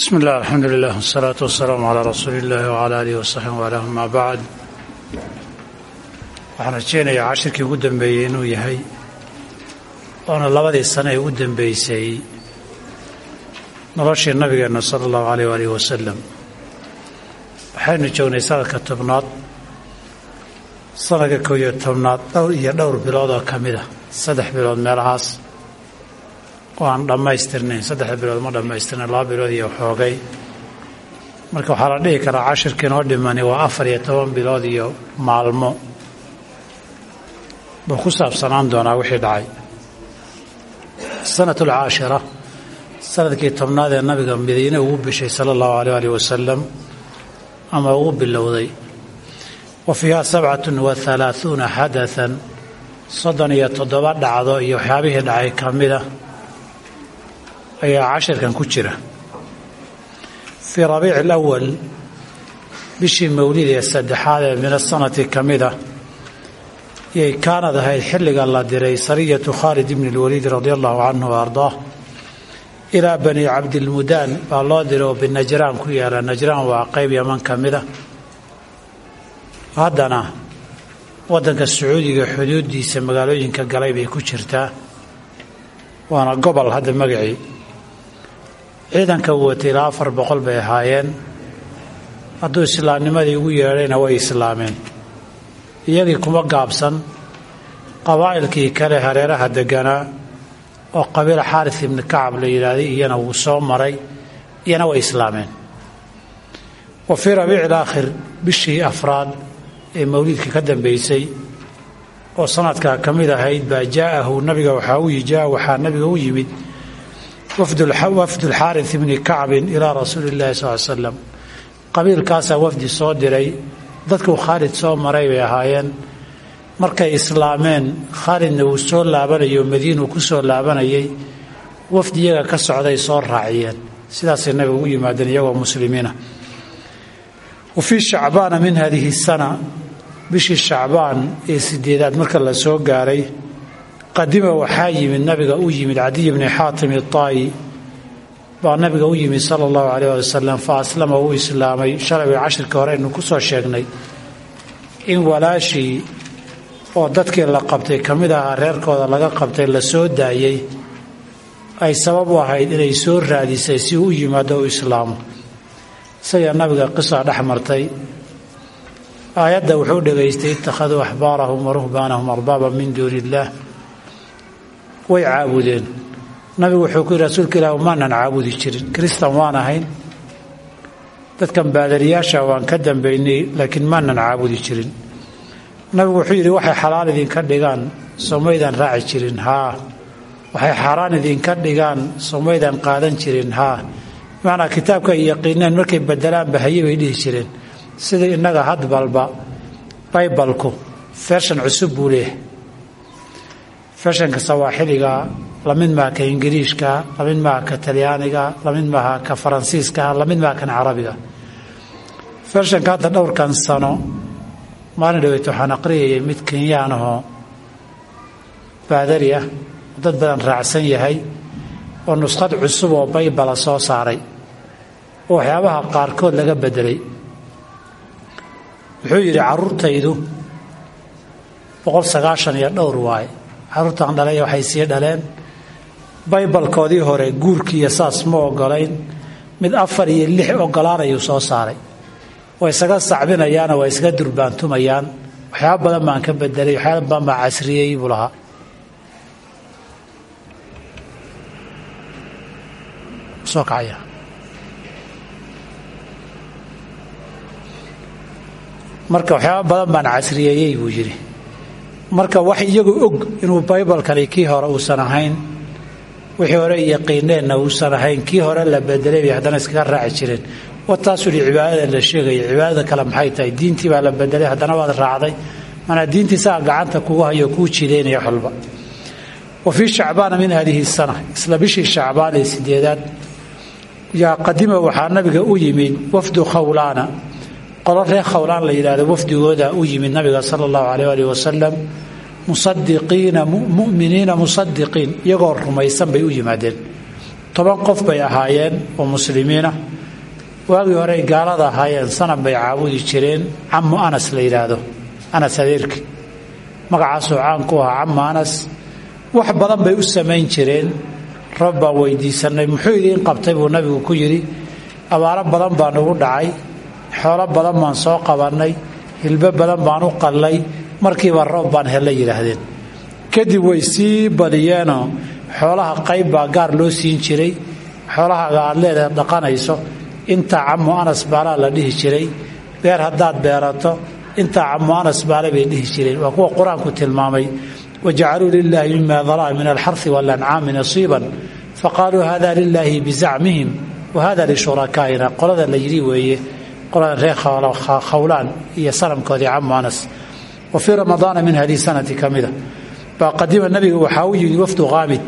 bismi illah alxamdu lilah wasalaatu wasalaamu calaa rasuuli illahi wcala aalihi wasaxbi waalaa amaa bacd waxaan rajeynayaa cashirkii ugu dambeeyey inuu yahay oona labadii sane ee ugu dambeysay noloshii nabigeenna sala allahu alayh waalihi wasalam waxaynu joognay sanadka tobnaad sanadka kow iyo tobnaad dhowr iyo dhowr bilood oo ka mid a saddex bilood meelahaas oo aan dhammaystirnayn saddexda bilood ma dhammaystirnayn laba bilood iyo xoogay. Marka waxaa la dhihi karaa cashirkii noo dhimani waa afar iyo toban bilood iyo maalmo. Buu ku saabsanaan doonaa wixii dhacay. Sanat alcaashira sannadkii tobnaad ee nabiga madiine ugu bishay sala allahu aleyh alih wasalam ama ugu bilowday. Wa fiiha sabcatun wa halaahuuna xadaan soddon iyo toddoba dhacdo iyo waxyaabihii dhacay ka mida ayaa cashirkan ku jira. Fii rabiici alawal bishii mawlid ee saddexaad ee min asanati ka mida yay kaanad ahayd xilliga la diray sariyatu khaalid ibni اlwaliid radia allahu canhu wa ardaah ilaa bani cabdilmudaan baa loo diray oo binajraan ku yaalla. Najraan waa qayb yaman ka mida haddana waddanka sacuudiga xuduuddiisa magaalooyinka galay bay ku jirtaa waana gobol hadda magacii ciidanka uu watay ilaa afar boqol bay ahaayeen. Hadduu islaamnimadii ugu yeedhayna way islaameen. Iyagii kuma gaabsan qabaa'ilkii kale hareeraha deganaa oo qabiil xaaris ibni kacab la yidhaahday iyana wuu soo maray iyana way islaameen. Wa fii rabiici alaakhir bishii afraad ee mawliidka ka dambeysay oo sanadkaa ka mid ahayd baa jaa'ahu nabiga waxaa u jaa waxaa nabiga u yimid wafdu lxaaris ibni kacbin ilaa rasuuli illahi sal l slam qabiilkaasaa wafdi soo diray. Dadkuu khaalid soo maray bay ahaayeen. Markay islaameen khaalidna uu soo laabanayo madiinuu ku soo laabanayay. Wafdi iyaga ka socday soo raaciyeen. Sidaasay nabiga ugu yimaadeen iyagoo muslimiina. Wa fii shacbaana min hadihi sana. Bishii shacbaan ee sideedaad marka la soo gaaray qadima waxaa yimid nabiga u yimid cadiy bni xaatim itaayi baa nabiga u yimid sala allahu alayh ali wasalam fa aslama uu islaamay. Shalay way cashirkii hore aynu ku soo sheegnay. In walaashii oo dadkii la qabtay ka mid ahaa reerkooda laga qabtay la soo daayey ay sabab u ahayd inay soo raadisay si uu u yimaado u islaamo. Isagaa nabiga qisa dhex martay. Aayadda wuxuu dhegaystay ittakhaduu axbaarahum wa ruhbaanahum arbaaba min duuni illaah way caabudeen. Nabigu wuxuu ku yidhi rasuulka ilaah maanan caabudi jirin. Kristan waan ahayn. Dadkan baadariyaasha waan ka dambaynay laakiin maanan caabudi jirin. Nabigu wuxuu yidhi waxay xalaal idinka dhigaan somaydaan raaci jirin haa. Waxay xaaraan idinka dhigaan somaydaan qaadan jirin haa. Bimacnaa kitaabka ay yaqiineen markay bedelaanba haye bay dhihi jireen. Sida innaga hadbalba baybalku fershan cusub buu leeyahay fershanka sawaaxiliga la mid maaha ka ingiriishka la mid maaha ka talyaaniga la mid maaha ka faransiiska la mid maaha kan carabiga. Fershanka hadda dhowrkan sano maalin dhaweyt waxaan aqriyayay mid kenyaan ahoo baadari dad badan raacsan yahay oo nuskhad cusub oo baybala soo saaray oo waxyaabaha qaarkood laga bedelay wuxuu yidhi carruurtaydu boqol sagaashan iyo dhowr waaye carruurtan dhalay waxay sii dhaleen. Baybalkoodii hore guurkii iyo saas ma ogolayn. Mid afar iyo lix ogolaanayuu soo saaray. Way isaga sacbinayaanoo way isaga durbaantumayaan. Waxyaaba badan baan ka bedelay waxyaaba badan baan casriyey buu lahaa. Soo kacaya. Marka waxyaaba badan baan casriyeeyey buu yidhi marka wax iyagu og inuu baybalkani kii hore uusan ahayn wixii hore yaqiineenna uusan ahayn kii hore la bedelay bay haddana raaci jireen wataasuu hi cibaadada la sheegaya cibaadada kale maxay tahay? Diintii baa la bedelay haddana waad raacday. Manaa diintii saa gacanta kugu hayo kuu jidaynaya xulba wa fii shacbaana min hadihi sana isla bishii shacbaan ee sideedaad qadima waxaa nabiga u yimid wafdu khawlaana qolo reer khawlaan la yidhahdo wafdigooda u yimid nabiga sala allahu alayh alih wasalam musadiqiina muminiina musadiqiin iyagoo rumaysan bay u yimaadeen. Toban qof bay ahaayeen oo muslimiinah waagii hore gaalada ahaayeen sanab bay caabudi jireen camu anas la yidhaahdo anas adeerki. Magacaasoo caan ku ahaa camu anas. Wax badan bay u samayn jireen. Rab baan weydiisanay muxuu idiin qabtay? buu nabigu ku yidhi. Abaaro badan baa nagu dhacay xoolo badan baan soo qabannay hilbo badan baan u qallay markiiba roob baan hella yidhaahdeen. Kadib way sii badiyeenoo xoolaha qayb baa gaar loo siin jiray. Xoolahaaga aad leedahay dhaqanayso intaa camu anas baalaa la dhihi jiray beer haddaad beerato intaa camu anas baale bay dhihi jireen. Waa kuwa qur'aanku tilmaamay wajacaluu lilaahi mima daraa min alxari walancaami nasiiban. Faqaaluu hada lilaahi bizacmihim wahada lishurakaaina qolada la yidhi weeye qolada reer khawlaan iyo sanamkoodii camu anas. Wa fii ramadaana min haddii sanati ka mida baa qadima nabiga waxaa u yimid wafdu haamid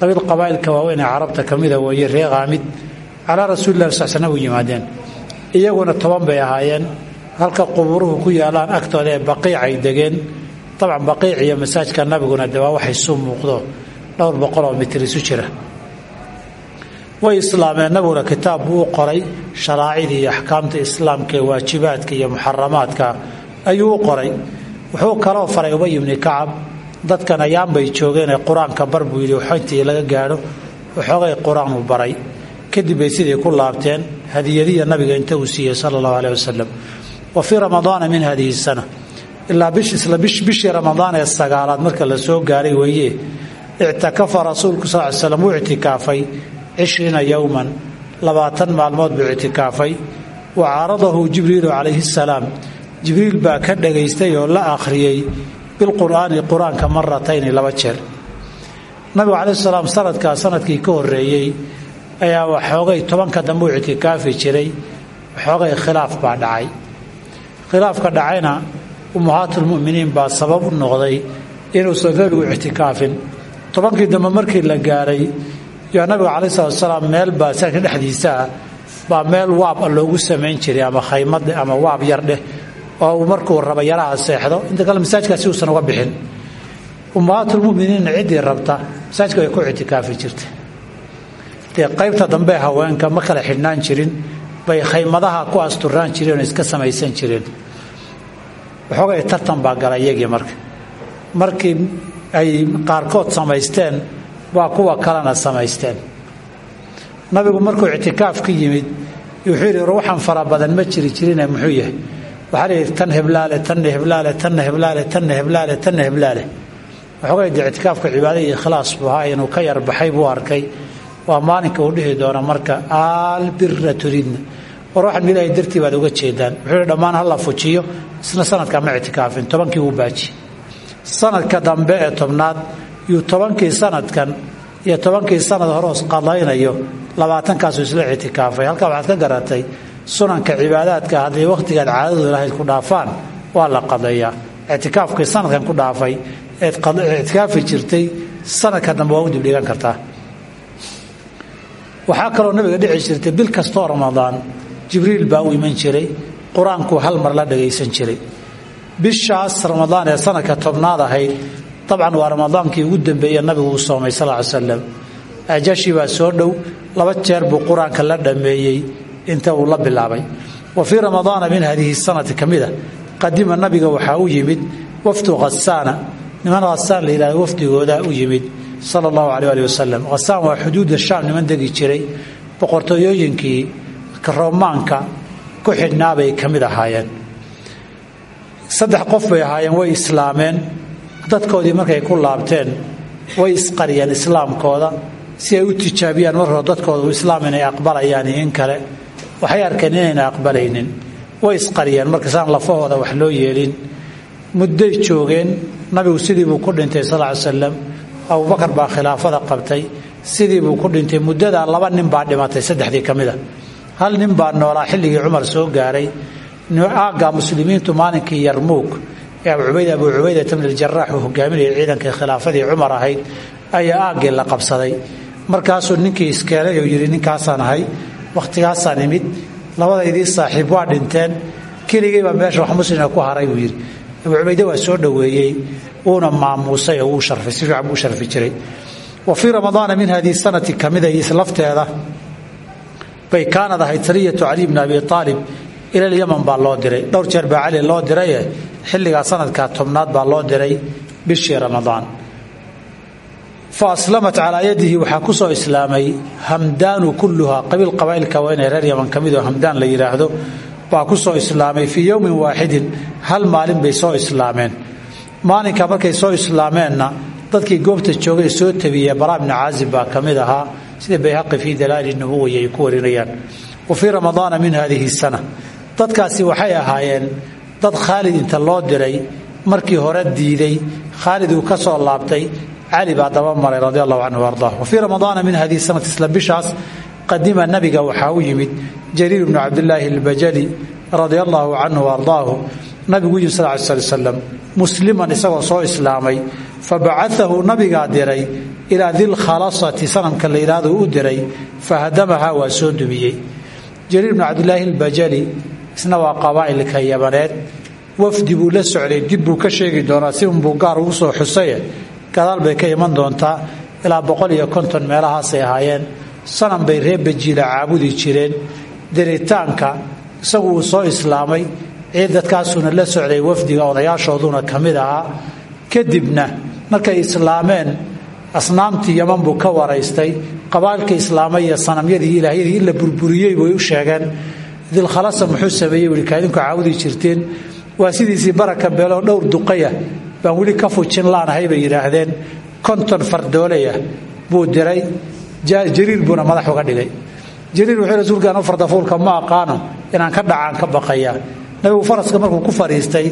qabiil qabaa'ilka waaweyn ee carabta ka mida weeye reer haamid calaa rasuuli lah sal slm u yimaadeen. Iyaguna toban bay ahaayeen. Halka qubuuruhu ku yaalaan agtooda ee baqiic ay degeen. Dabcan baqiic iyo masaajka nabiguna de boqoloo mitir jira way islaameen nabiguna kitaab buu u qoray sharaacidii iyo axkaamta islaamka waajibaadka iyo muxaramaadka ayuu qoray. Wuxuu kaloo faray ubay ibni kacab dadkan ayaan bay joogeenee qur'aanka bar buu yidhi intii laga gaadho waxoogay qur'aanu baray. Kadib bay sidii ku laabteen hadiyadiya nabiga inta uu siiyey sala allahu aleh wasalam wa fii ramadaana min hadihi sana. Ilaa isla bishii ramadaan ee sagaalaad marka la soo gaaray weeye ictakafa rasuulku sal ly slam wuu ictikaafay cishriina yowman labaatan maalmood buu ictikaafay. Wa caaradahu jibriilu calayhi salaam. Jibriil baa ka dhagaystay oo la akhriyey bilqur'aani qur'aanka maratayni laba jeer. Nabigu calayhi salaam sanadkaa sannadkii ka horreeyey ayaa waxoogay tobanka dambe u ictikaafi jiray. Waxoogay khilaaf baa dhacay. Khilaafka dhacayna ummahaatulmu'miniin baa sabab u noqday inuusan nabigu ictikaafin. Tobankii dambe markii la gaaray nabiga calai salatu salaam meel baa saanka dhexdiisa ah baa meel waab a loogu samayn jiray ama khaymadeh ama waab yar dheh oo uu markuu raba yaraha seexdo. Inta kale masaajkaasi uusan uga bixin. Ummahaatulmuminiinna ciddii rabta masaajka way ku ictikaafi jirtay. Dee qaybta dambe haweenka ma kala xidhnaan jirin bay khaymadaha ku asturaan jireen iska samaysan jireen. Waxoogay tartan baa gala iyagii markii ay qaarkood samaysteen waa kuwa kalena samaysteen. Nabigu markuu ictikaaf ka yimid wuxuu yidhi ruuxan fara badan ma jiri jirine muxuu yahay. Waxaa layidhi tan heblaale tanna heblaale tanna heblaale tanna heblaale tanna heblaale. Waxoogay dee ictikaafka cibaada ikhlaas buu ahaa inuu ka yarbaxay buu arkay. Waa maalinka uu dhihi doono marka albira turidna war waxaan ilaahay dartii baad uga jeedaan. Wuxuu yidhi dhammaan hala fujiyo isna sanadkaa ma ictikaafin tobankii wuu baaji. Sanadka dambe ee tobnaad yuu tobankii sanadkan iyo tobankii sanad horoos qadaynayo labaatankaasuu isla ictikaafay. Halkaa waxaad ka garatay sunanka cibaadaadka hadday wakhtigaad caadadu lahayd ku dhaafaan waa la qadeeyaa ictikaafkii sanadkan ku dhaafay eed ictikaafi jirtay sanadka dambe waa u dibdhigan kartaa. Waxaa kaloo nabiga dhici jirtay bil kastoo ramadaan jibriil baa u iman jiray qur'aankuu hal mar la dhagaysan jiray. Bishaas ramadaan ee sanadka tobnaad ahayd dabcan waa ramadaankii ugu dambeeye nabigu uu soomay sal slam ajashii baa soo dhow laba jeer buu qur'aanka la dhammeeyey inta uu la bilaabay. Wa fii ramadaana min hadihi sanati ka mida qadima nabiga waxaa u yimid wafdu khasaana niman khasaan la yidhahdo wafdigooda u yimid sala allahu caleh ali wasalam khasaan waa xuduudda shaam niman degi jiray. Boqortooyooyinkii roomaanka ku xidhnaabay ka mid saddex qof bay ahaayeen way islaameen dadkoodii markay ku laabteen way isqariyeen islaamkooda si ay u tijaabiyaan mar hore islaam inay aqbalayaan in kale. Waxay arkeen inayna aqbalaynin. Way isqariyeen markaasaan lafahooda wax loo yeelin. Mudday joogeen nabigu sidii buu ku dhintay sal ly slam abubakar baa khilaafada qabtay sidii buu ku dhintay. Muddadaa laba nin baa dhimatay saddexdii ka mid a hal nin baa noolaa xilligii cumar soo gaaray. Aagga muslimiintu maalinkii yarmuug ee abu cubayd abu cubaydata bn aljaraax uu hogaaminayay ciidankii khilaafadii cumar ahayd ayaa aaggii la qabsaday. Markaasuu ninkii iskeenay oo yidhi ninkaasaan ahay wakhtigaasaan imid labadaydii saaxiib waa dhinteen keligaybaa meesha wax muslima ku haray buu yidhi. Abu cubayde waa soo dhoweeyey wuuna maamuusay oo si fiican sharfi jiray. Wa fii ramadaana min hadihi sanati kamida islafteeda bay kaanad ahayd sariyatu cali abi aalib ilal yaman baa loo diray. Dhowr jeer baa cali loo diraye xilligaa sanadka tobnaad baa loo diray bishii ramadaan. Fa aslamat yadihi waxaa ku soo islaamay hamdaanu kulluha qabiil qabaa'ilka waa inay reer yaman ka midoo la yidhaahdo baa ku soo islaamay fii yowmin waaxidin hal maalin bay soo islaameen. Maalinka markay soo islaameenna dadkii goobta joogay soo tabiyey baraa bni caazib baa ka mid sida bayhaqi fii dalaali nubuwaya ay ku warinayaan. Wa fii ramadaana min hadihi sana dadkaasi waxay ahaayeen dad khaalid inta loo diray markii hore diiday khaalid uu ka soo laabtay cali baa daba maray radi allahu canhu wa fii ramadaana min hadihi sanati isla qadima nabiga waxaa u yimid jariir bnu cabdilaahi albajali radia allaahu canhu ardaahu. Nabigu yimi sal sl slam musliman isagoo soo islaamay fa bacaahu nabigaa diray ilaa dilkhalasati sanamka la yidhaahdo u diray fa hadamahaa waa soo dumiyey. Jariir bnu cabdilaahi albajali isna waa qabaa'ilka yabaneed. Wafdi buu la socday dib buu ka sheegi doonaa si unbuu gaar ugu soo xusaye. Gadaal bay ka iman doontaa ilaa boqol iyo konton meelahaasay ahaayeen. Sanam bay reer bajiila caabudi jireen. Diritaanka isagu uu soo islaamay ciid dadkaasuuna la socday wafdiga odayaashooduna ka mid ahaa. Kadibna markay islaameen asnaamtii yaman buu ka waraystay. Qabaa'ilka islaamay iyo sanamyadii ilaahyadii in la burburiyey bay u sheegeen dilkhalasa muxuu sameeyey weli kaadinku caawudi jirteen. Waa sidiisii baraka beeloo dhowr duqayah baan weli ka fujin laanahay bay yidhaahdeen. Konton fardooleya buu diray. Jariir buuna madax uga dhigay. Jariir wuxuu rasuulka anu fardafuulka ma aqaano inaan ka dhacaan ka baqaya. Nabigu faraska markuu ku fadhiistay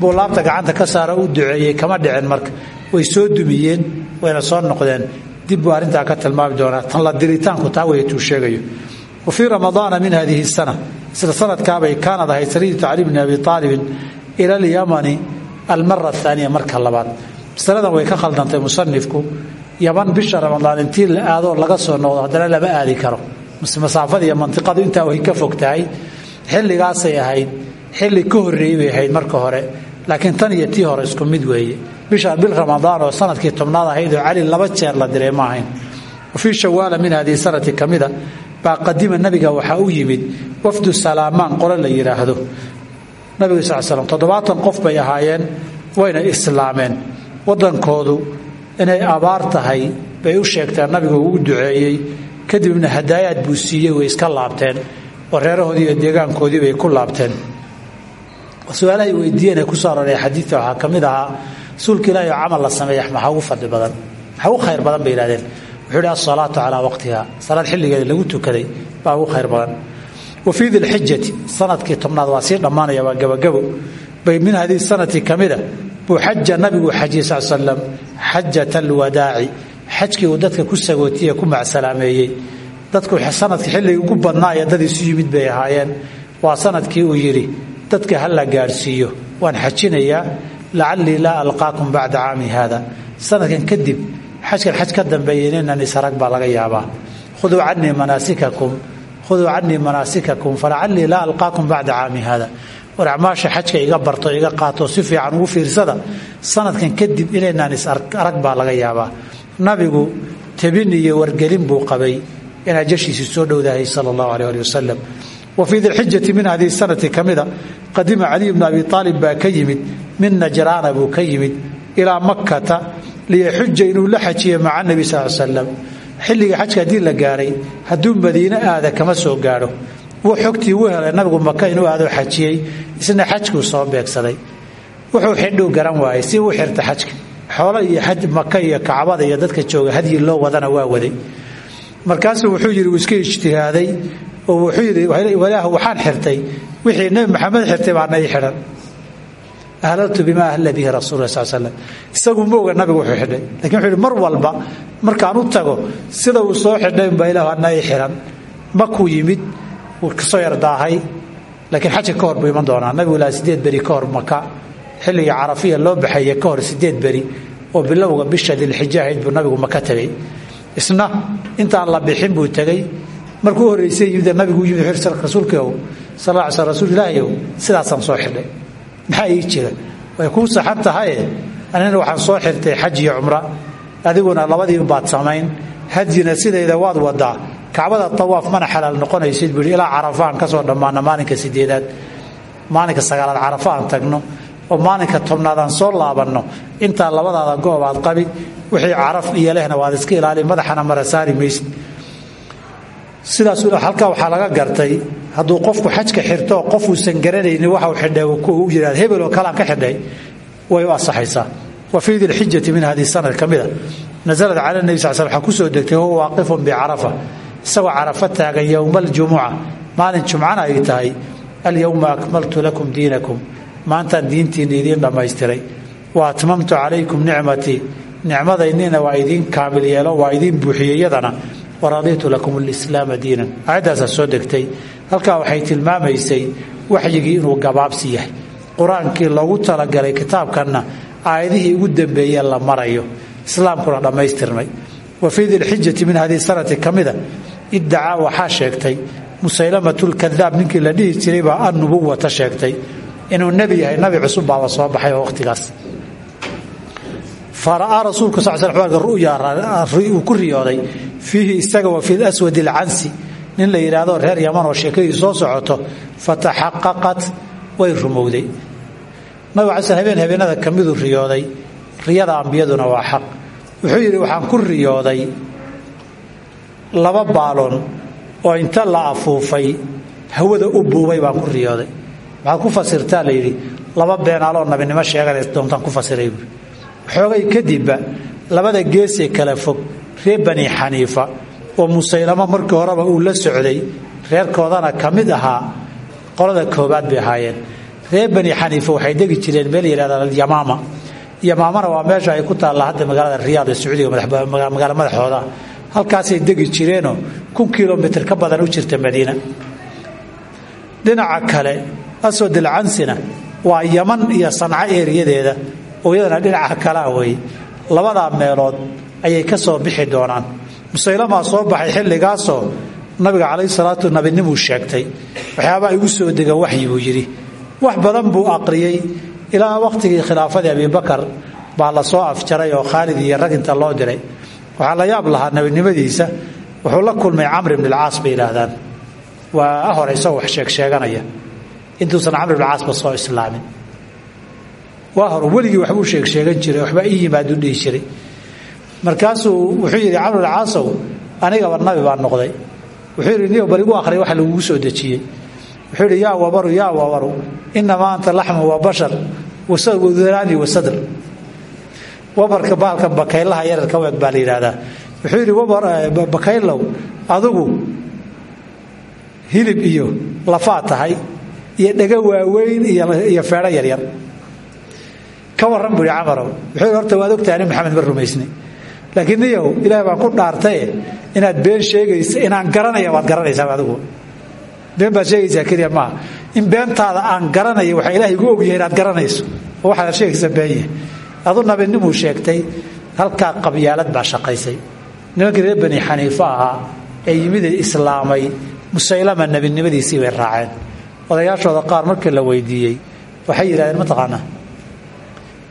buu laabta gacanta ka saara u duceeyey kama dhicin marka. Way soo dumiyeen wayna soo noqdeen. Dib buu arrintaa ka tilmaami doonaa. Tan la diritaanku taa weyatuu sheegayo wa fii ramadaana min hadihi sana. Isla sanadkaabay kaanad ahayd sariyatu cali bni abi aalibin ila alyamani almara aaniya marka labaad. Masaladan way ka khaldantay musanifku yaman bisha ramadaan intii la aadoo laga soo noqdo haddana lama aadi karo. Masaafada iyo mantiqadu intaa way ka fog tahay xilligaasay ahayd xilli ka horreeyey bay ahayd marka hore. Laakiin tan iyo tii hore isku mid weeye. Bisha bil ramadaan oo sannadkii tobnaad cali fii shawaala min hadihi sanati ka mida baa qadima nabiga waxaa u yimid wafdu salaamaan qole la yidhaahdo nabiga sal slam toddobaatan qof bay ahaayeen wayna islaameen. Waddankoodu inay abaar tahay bay u sheegteen nabigu uu duceeyey. Kadibna hadaayaad buu siiyey way iska laabteen. Oo reerahoodii iyo deegaankoodii bay ku laabteen. Su'aalahay weydiiyeen ee ku soo arooraya xadiidka waxaa ka mid ahaa rasuulka camal la sameeya maxaa ugu fadli badan maxaa ugu khayr badan bay yidhahdeen wuxuu ihi asalaatu calaa waqtiha salaad xilligeeda lagu tukaday baa ugu khayr badan. Wa fii dilxijati sannadkii tobnaad waa sii dhammaanaya waa gabagabo bay min hadihi sanati ka mida buu xaja nabigu xajiyey sal slam xajat alwadaaci xajkii uu dadka ku sagootiye ku macsalaameeyey. Dadku sannadkii xilligii ugu badnaa ee dad isu yimid bay ahaayeen. Waa sannadkii uu yidhi dadka ha waan xajinayaa lacallii laa alqaakum bacda caami kadib xajkan xaj ka dambeeya inaynan isarag baa laga yaabaa. Khuduu canii manaasikakum khuduu canii manaasikakum falacallii laa alqaakum bacda caami haada. War acmaasha xajka iga barto iga qaato si fiican ugu fiirsada sanadkan kadib inaynaan is-arag baa laga yaabaa. Nabigu tabin iyo wargelin buu qabay in ajashiisii soo dhowdahay sala allahu aleh ali wa fii dilxijati min hadihi sanati ka qadima caliy bnu abi aalib baa ka min najraana buu ka yimid ilaa liyaxuja inuu la xajiyo maca nebi sal slam xilliga xajka haddii la gaaray hadduu madiine aada kama soo gaadho wuu xogtii u helay nabigu maka inuu aadoo xajiyey isna xajkuu soo beegsaday wuxuu xidhuu garan waayey si uu xirta xajka xoolo iyo maka iyo kacbada iyo dadka jooga hadyi loo wadana waa waday markaasuu wuxuu yidhi uu iska ijtihaaday oo wuxuu yidhi walaah waxaan xirtay wixii nebi maxamed xirtay baana ii xidhan ahlaltu bimaa ahla bihi rasul sal slam isagu ma oga nabigu wuxuu xidhay laakiin wuxuu mar walba markaan u tago sida uu soo xidhay unbaa ilah ana ii xidhan makuu yimid wuu ka soo yardaahay laakiin xaja ka buu iman doonaa nabigu ilaa sideed beri ka maka xilligii carafiya loo baxeeye ka sideed beri oo bilowga bisha dilxija ahayd buu nabigu maka tegey isna intaan la bixin buu tegey markuu horreysay yimid nabigu yimid rasuulkiow sal lla sl rasuul ilaahiyow sidaasaan soo xidhay maxaa jira? Way kuu saxan tahaye anina waxaan soo xirtay xaj iyo cumra. Adiguna labadii baad samayn. Hadyina sidayda waad wadaa kacbada tawaaf mana xalaal noqonaysid buu ilaa carafa aan ka soo dhammaana maalinka sideedaad maalinka sagaalaad carafa aan tagno. Oo maalinka tobnaad aan soo laabanno. Intaa labadaada goob aad qabi wixii caraf iyo lehna waad iska ilaali. Madaxana mara saari maysid sidaas halkaa waxaa laga gartay hadduu qofku xajka xirto qof uusan garanaynin waxa uu xidhay u yidhahda hebel oo kalean ka xidhay way u asaxaysaa wa fii dilxijati min hadihi sanad ka mida nasalad cala nebi sal sl waxaa ku soo degtay wahuwa waaqifun bicarafa isagoo carafo taagan yowma aljumuca maalin jumcana ay tahay alyowma akmaltu lakum diinakum. Maantaan diintiinna idiin dhammaystiray. Wa atmamtu calaykum nicmatii nicmadaynina waa idiin kaamil yeelo waa idiin buuxiyey yadana waraditu lakum alislaama diinan. Aayaddaasaa soo degtay. Halkaa waxay tilmaamaysay waxyigii inuu gabaabsi yahay. Qur'aankii loogu talagalay kitaabkanna aayadihii ugu dambeeye la marayo. Islaamkuna dhammaystirmay. Wa fii dilxijati min hadihi sanati ka mida iddacaa waxaa sheegtay musaylamatulkadaab ninkii la dhihi jiray baa annubuwata sheegtay. Inuu nebi yahay nabi cusub baaba soo baxay oo wakhtigaas fara'aa rasuulku sal sl ru'ya uu ku riyooday fiihi isaga wa fi laswadi alcansi nin la yidhaahdo reer yaman oo sheekadii soo socoto fataxaqaqat way rumowday. Nabig ala sl habeen habeenada ka riyooday. Riyada ambiyaduna waa xaq. Wuxuu yidhi waxaan ku riyooday laba baaloon oo inta la afuufay hawada u buubay baan ku riyooday. Maxaad ku fasirtaa la yidhi laba beenaaloo nabinimo sheeganays doontaan ku fasiray xoogay kadibba labada geesee kala fog reer bani xaniifa oo musaylamo markii horeba uu la socday reerkoodana ka mid ahaa qolada koobaad bay ahaayeen. Reer bani xaniifa waxay degi jireen meel yidhahda alyamaama yamaamana waa meesha ay ku taalla hadda magaalada riyaad ee sacuudiga magaalo madaxooda. Halkaasay degi jireenoo kun kilomitr ka badan u jirta madiina. Dhinaca kale aswadilcansina waa yaman iyo sanco eeriyadeeda oo iyadana dhinaca kalaa weeye labadaa meelood ayay ka soo bixi doonaan. Musaylamaa soo baxay xilligaasoo nabiga calayhi salaatu nabinimuu sheegtay waxyaabaa igu soo dega waxyi buu yidhi. Wax badan buu aqriyey. Ilaa wakhtigii khilaafadii abibakar baa la soo afjaray oo khaalid iyo rag inta loo diray. Waxaa la yaab lahaa nebinimadiisa wuxuu la kulmay camr ibn alcaas bay yidhaahdaan. Waa hore isagoo wax sheegsheeganaya intuusan camr ibn caasba soo islaamin waa hore weligii waxbuu sheegsheegan jiray waxbaa ii yimaaduu dhihi jiray. Markaasuu wuxuu yidhi camr ibn caasow anigaba nabi baa noqday. Wuxuu yidhi niyo bal igu akhriya lagugu soo dejiyey. Wuxuu yidhi yaa wabaru yaa wabaru inamaa anta laxmu wa bashar waduraani wasadr wabarka baalka bakaylaha yararka weeg baa wuxuu yidhi bakaylow adigu hilib iyo lafaa tahay iyo dhego waaweyn iyo feedho yaryar ka warran buu yidhi camarow wuxuu horta waad ogtahay ani maxamed ma rumaysnay. Laakiin niyow ilaahay baan ku dhaartaye inaad been sheegaysa inaan garanaya waad garanaysaa adigu. Been baad sheegaysaa keliya maaha in beentaada aan garanaya waxaa ilahay igu ogyahay inaad garanayso. Oo waxaad sheegaysa beenyahay adu nabinimuu sheegtay halkaa qabyaalad baa shaqaysay. Nimankii bani xaniifa ahaa ee islaamay musaylama nebinimadiisii bay raaceen. Odayaashooda qaar markii la weydiiyey waxay yidhahdeen mataqaanaa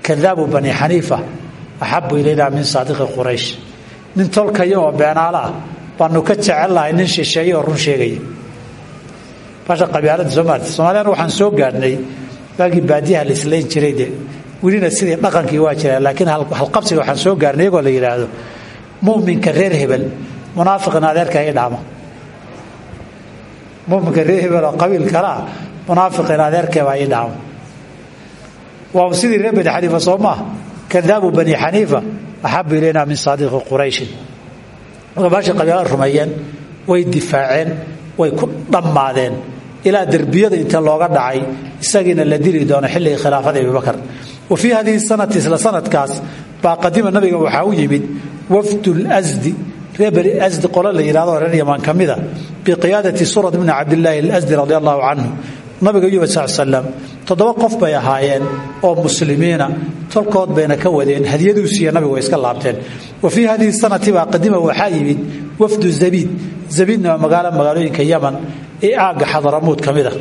kadaabu bani xaniifa axabu ilaynaa min saadiqi quraysh. Nin tolkaya oo beenaalo ah baanu ka jecelnahay nin shisheeye oo run sheegaya basha qabyaalada soomaalia soomaaliyana waxaan soo gaadhnay baagii baadiyaha la islayn jiray de welina sidii dhaqankii waa jira laakiin halqabsiga waxaan soo gaarnay iyagoo la yidhaahdo muminka reer hebel munaafiqna adeerka i dhaamo. Muminka reer hebel oo qabiil ii dhaamo waa sidii reer bani xaniifa soo maaha kadaabu bani xaniifa axabu ilaynaa min saadiqi qurayshin marka baashay qabyaalada rumeeyeen way difaaceen way ku dhammaadeen. Ilaa derbiyada inta looga dhacay isagiina la dili doono xilligii khilaafada abibakar wa fii hadihi sanati sanadkaas baa qadima nabiga waxaa u yimid wafdu lsdi reer bani asdi qolo la yidhahdo reer yamaan ka mida biqiyaadati surat bni cabdilaahi alasdi radi allahu canhu nabiga yimid sal slam qof bay ahaayeen oo muslimiina tolkood bayna ka wadeen hadiyaduu siiya nabigu way iska laabteen. Wa fii hadihi sanati baa qadima waxaa yimid wafdu zabiid. Zabiidna waa magaalo yaman ee aagga xadaramuud ka mid a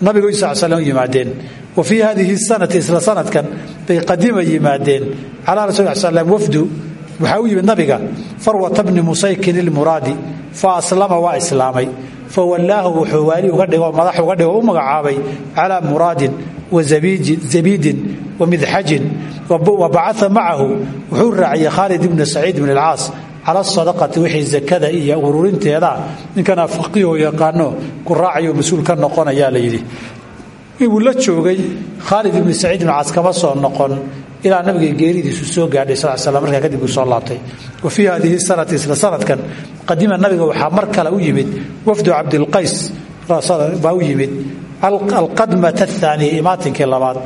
nabigu sal slam u yimaadeen. Wa fii hadihi sanati isla sanadkan bay qadima yimaadeen. Calaa rasul slam wafdu waxaa u yimid nabiga farwata bni musaykin ilmuraadi. Fa aslama waa islaamay fa wallaahu wuxuu waali uga dhigo madax uga dhigo u magacaabay calaa muraadin wa zabiidin wa midxajin wa bacaa macahu wuxuu raaciyey khaalid ibni saciid bn alcaas cala sadaqati wixii zakada iyo ururinteeda ninkanaa faqiihoo yaqaano ku raacayo mas'uul ka noqonayaa la yidhi inuu la joogay khaalid ibni saciid ibn caas soo soo gaadhay sal slam markaa kadib uu soo laabtay wa fii hadihi sanati isla sanadkan qadima nabiga waxaa mar kale u yimid wafdu cabdilqays baa u yimid alqadmata ahaaniya imaatinkii labaad.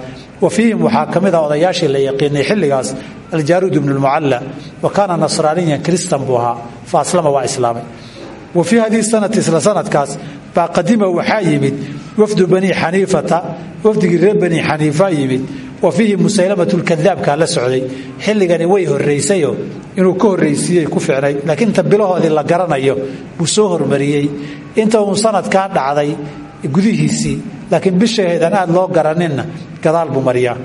Wa fiihim waxaa ka mid ah odayaashii la yaqiinay xilligaas aljaruud ibnu lmucalla wa kaana nasraaniyan kristan buu ahaa fa aslama waa islaamay. Wa fii hadihi sanati isla sanadkaas baa qadima waxaa yimid wafdu banii xaniifata wafdigii reer banii xaniifa yimid wa fiihi musaylamatu lkadaabkaa la socday. Xilligani way horraysayo inuu ka horraysiiyey ku ficnay. Laakiin bilahoodii la garanayo buu soo hormariyey. Inta uun sanadkaa dhacday gudihiisii laakiin bishaheedan aad loo garaninna gadaal buu mariyaa.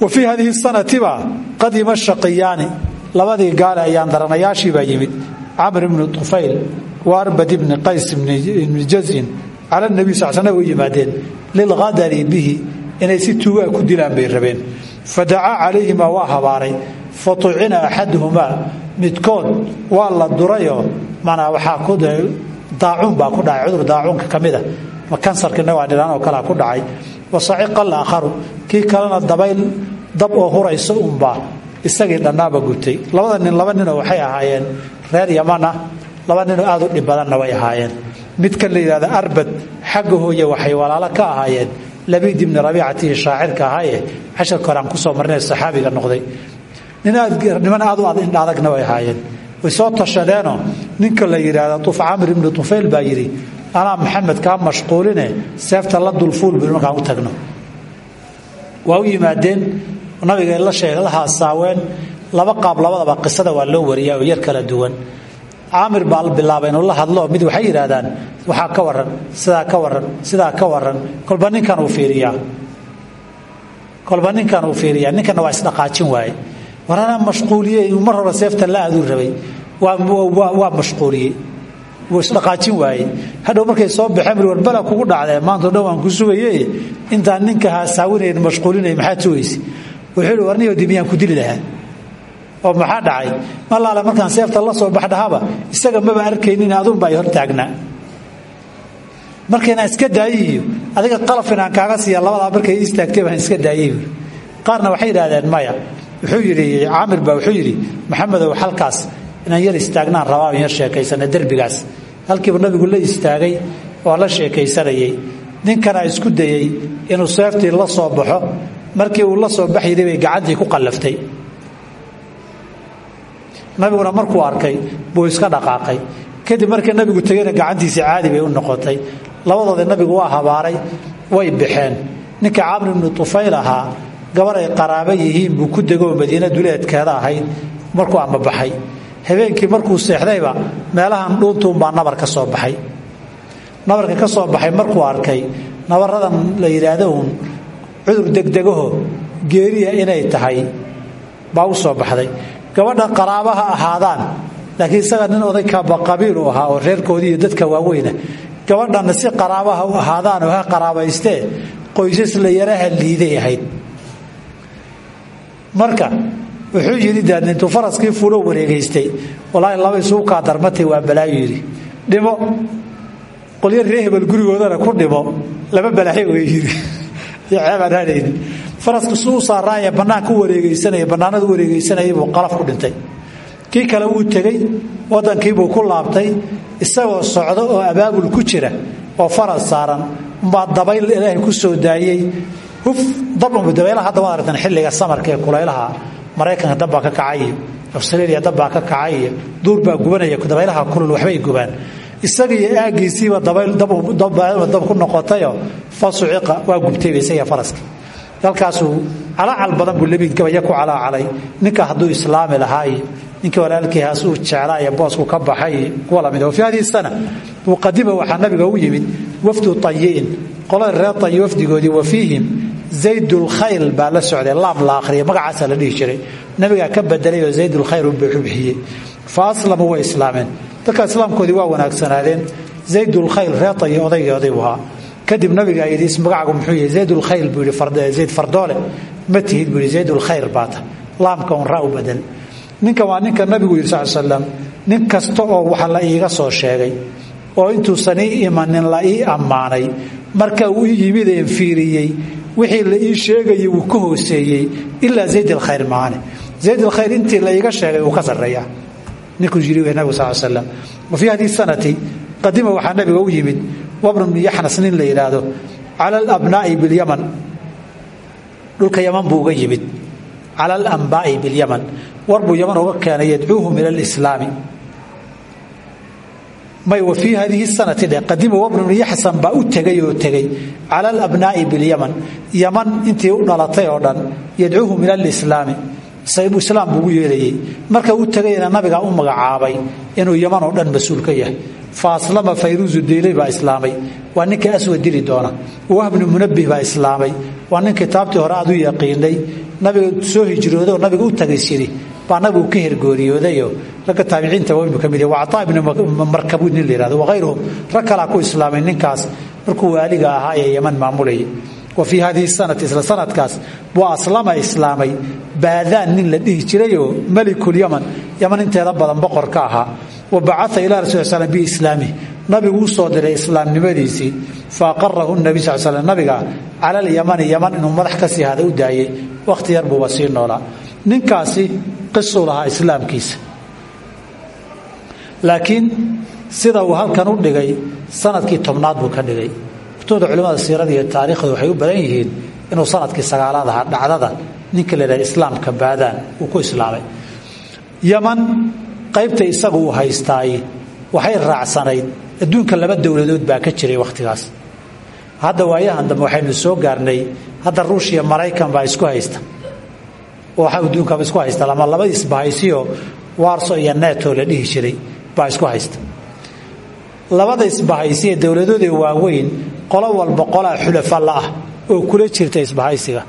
Wa fii hadihi sanatiba qadima shaqiyaani labadii gaale ayaan daranayaashiibaa yimid. Camr ibnu tufayl wa arbad ibni qays ibni jazin cala nabi sal sl u yimaadeen. Lilqadari bihi inay si tuugaa ku dilaan bay rabeen. Fa dacaa calayhimaa waa habaaray. Fa tucina midkood waa la durayoo manaa waxaa ku daacuun baa ku dhacay. Cudur daacuunka ka mida ma kansarkina waa dhilaan oo kalea ku dhacay. Wa saciqa alaakharu kii kalena dabayl dab oo huraysa unbaa isagii dhannaaba gubtay labada nin laba ninoo waxay ahaayeen reer yaman ah laba ninoo aad u dhib way ahaayeen. Midkan la arbad xagga hooye waxay walaalo ka ahaayeen labiid ibni rabiicatihi shaacirka ahaaye casharka hore aan ku soo marnay saxaabiga noqday. Niman aad u indhaadagna way ahaayeen. Way soo tashadeenoo ninka la yidhaahda tuf camr ibni tufayl baa yidhi anaa maxamed kaa mashquuline seefta la dulfuul bu markaan u tagno. Waa u yimaadeen nabiga la sheeg la haasaaween laba qaab labadaba qisada waa loo wariyaa oo yar kala duwan caamir baa bilaaba inuu la hadlo mid waxay yidhaahdaan waxaa ka waran sidaa ka waran sidaa ka waran kolba ninkan uu fiiriyaa. Kolba ninkan uu fiiriyaa ninkanna waa isdhaqaajin waaye war anaa mashquuliyey mar hore seefta la aaduu rabay. Waa mashquuliyey. Wuu isdhaqaajin waayey. Hadhow markay soo baxeen bui war kugu dhacdee maantao dhan ku sugaye intaan ninka haasaawinayn mashquulinay maxaad sugaysa wuxuu warniyo dimiyaan ku dili lahaa oo maxaa dhacay? Malaale markaan seefta la soo baxdhahaba isaga maba arkaynin adunbaa hor taagnaa. Markaynaan iska daayiyo adiga qalaf inaan kaaga siiya labadaa markay istaagtay baan iska daayay qaarna waxay yidhahdeen maya wuxuu yidhi caamir baa wuxuu yidhi maxamedow halkaas inaan yar istaagnaan rabaa yar sheekaysana derbigaas. Halkiibu nabigu la istaagay oo la sheekaysanayay. Ninkana isku dayey inuu seeftii la soo baxo. Markii uu la soo baxyday bay gacantii ku qallaftay nabiguna markuu arkay buu iska dhaqaaqay. Kadib markii nabigu tegeyna gacantiisii caadi bay u noqotay. Labadooda nabigu waa habaaray way baxeen ninka camr ibnu tufayl ahaa gabar ay qaraabo yihiin buu ku degoo madiina duleedkeeda ahayd markuu amabaxay habeenkii markuu seexdayba meelahan dhuuntuunbaa nabar ka soo baxay. Nabarka ka soo baxay markuu arkay nabaradan la yidhaahdo uun cudur degdegaho geeriya inay tahay baa u soo baxday gabadha qaraabaha ahaadaan laakiin isaga nin odaykaba qabiil u ahaa oo reerkoodii iyo dadka waaweyna gabadhanna si qaraabaha u ahaadaan oo ha qaraabaystee qoysas la yaraha liiday ahayd. Marka wuxuu yidhi daad intuu faraskii fulo wareegaystay. Walaahi laba isuukaa darmatay waa balaayo yidhi. Dhimo qolyo ree gurigoodana ku dhimo laba balaayo way yidhi iyo ceebaan faraska suu saaraaya bannaanka u wareegaysanaya bannaanada u wareegaysanayay buu qalaf ku dhintay. Kii kale wuu tegey waddankiibuu ku laabtay isagoo socdo oo abaabul ku jira oo faras saaran umbaa dabayl ilaahay ku soo daayey. Huf dabunbu dabaylaha hadda waad aragtaan xilliga samarka kulaylaha maraykanka dabbaa ka kacay iyo australia dabbaa ka kacay iyo duur baa gubanaya dabaylaha kulul waxbay gubaan. Isaga iyo aaggiisiiba dab ku noqotayo fa waa gubtayba isaga faraskii halkaasuu calaacal badan buu lebiid gabaya ku calaacalay ninka hadduu islaami lahaa iyo ninkii walaalkiihaas uu jeclaa iyo boosku ka baxay kuwa la mid fii hadihi sana muqadima waxaa nabiga u yimid wafdu tayi'in qolada reer tayi wafdigoodii wa fiihim zaydulkhayl baa la socday laam la akhriya magacaasaa la dhihi jiray. Ka bedelay oo zaydulkhayr u bixiyey fa aslamuu way islaameen. Dadka waa wanaagsanaadeen. Zaydulkhayl reeta iyo odaygii oday buu ahaa kadib nabigaa yidhi magacaagu muxuu yahay zaydulkhayl buu yidhi zayd fardoole. Ma tihid buu yidhi zaydulkhayr baata laamka un raa u ninkan waa ninka nabigu yidhi sal slam nin kasta oo waxa la iiga soo sheegay oo intuusan ii imanin la ii ammaanay marka uu ii yimid een fiiriyey wixii la ii sheegayay wuu ka hooseeyey ilaa zayd alkhayr maane. Zayd alkhayr intii la iiga sheegay uu ka sarreeya ninkuu yidhi nabigu sal slam wa fii haddii sanati qadima waxaa nabiga u yimid wabnu bnu yaxnas nin la yidhaahdo cala alabnaa'i bilyaman. Dhulka yaman buu uga yimid. Cala alanbaa'i bilyaman. War buu yaman uga keenay yadcuuhum ila alislaami. May wa fii hadihi sanati dhe qadima wabnu bnu yaxsan baa u tegay oo tegey cala alabnaa'i bilyaman. Yaman intii u dhalatay oo dhan yadcuuhum ila alislaami. Saybu islaam buugu yeelayey marka u tegayna nabigaa u magacaabay inuu yaman oo dhan mas'uul ka yahay fa aslama fayruusu deylay baa islaamay waa ninka aswad dili doona wahbnu munabih baa islaamay waa nin kitaabtii hore aad u yaqiinay nabiga soo hijrooday oo nabiga u tagaysiri baa nabigu ka hergooriyoodayo ragga taabiciinta waynu ka mid waa cataa ibnu markabuud nin la yihahdo wakhayruhum rag kalaa ku islaamay ninkaas markuu waaliga ahaa ee yaman maamulayay wa fii hadihi sanati isla sanadkaas buu aslama islaamay baadaan nin la dhihi jirayoo melikulyaman yaman inteeda badan boqor ka ahaa wa bacaa ilaa rasul slam biislaamih nabigu u soo diray islaamnimadiisii fa aqarahu nabi sal nabiga cala alyamani yaman inuu madax ka sii hada u daayey wakhti yar buuba sii noolaa ninkaasi qisuu lahaa islaamkiisa laakiin sida uu halkan u dhigay sannadkii tobnaad buu ka dhigay kutubda culimada siirada iyo taariikhda waxay u badan yihiin inuu sannadkii sagaalaad ahaa dhacdada ninka la islaamka baadaan uu ku islaamay yaman qaybta isagu uu haystaay waxay raacsanayd. Adduunka laba dowladood baa ka jiray wakhtigaas hadda waayahan dambe waxaynu soo gaarnay hadda ruushya maraykan baa isku haysta. Waxa adduunkaba isku haysta ama laba isbahaysiyo warso iyo neto la dhihi jiray baa isku haysta. Labada isbahaysiye dowladooda waaweyn qolo walba qolaa xulafa la'ah oo kula jirta isbahaysiga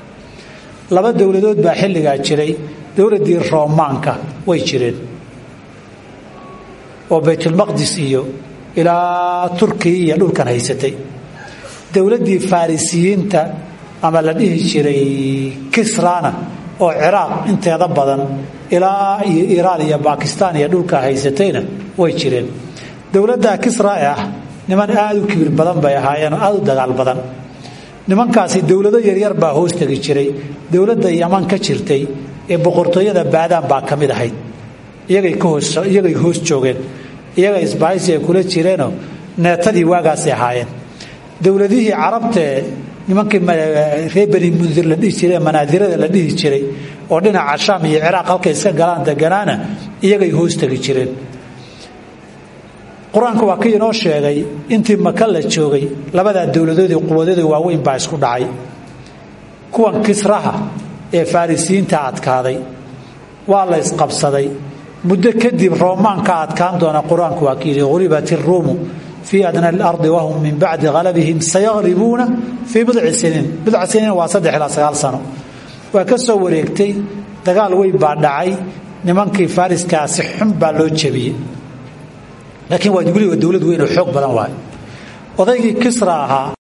laba dowladood baa xilligaa jiray dowladdii roomaanka way jireen oo baytulmaqdis iyo ilaa turkiya dhulkan haysatay. Dowladdii farisiyiinta ama la dhihi jiray kisrana oo ciraaq inteeda badan ilaa iyo iraan iyo bakistan iyo dhulka haysatayna way jireen. Dowladda kisra ah niman aada u kibir badan bay ahaayeen oo aada u dagaal badan. Nimankaasi dowlado yaryar baa hoos tegi jiray. Dowladda yaman ka jirtay ee boqortooyada baadaan baa ka mid ahayd. Iyagay hoos joogeen iyaga isbahaysi ay kula jireenoo neetadii waagaasay ahaayeen. Dowladihii carabtee nimankii reer bani mundir la dhihi jiray manaadirada la dhihi jiray oo dhinaca shaam iyo ciraaq halkay iska galaan deganaana iyagay hoos tegi jireen. Qur'aanku waa kii inoo sheegay intii maka la joogay labadaa dowladoodii quwadada waaweyn baa isku dhacay. Kuwan kisraha ee farisiyiinta adkaaday waa la isqabsaday muddo kadib roomaanka adkaan doona qur'aanku waa kii ghulibat iruumu fii adna alardi wahum min bacdi halabihim sayaqlibuuna fii bidci siniin. Bidca siniin waa saddex ilaa sagaal sano. Waa ka soo wareegtay dagaal weyn baa dhacay nimankii fariskaasi xun baa loo jebiyey. Laakiin waa dowlad weyn oo xoog badan waay odaygii kisra ahaa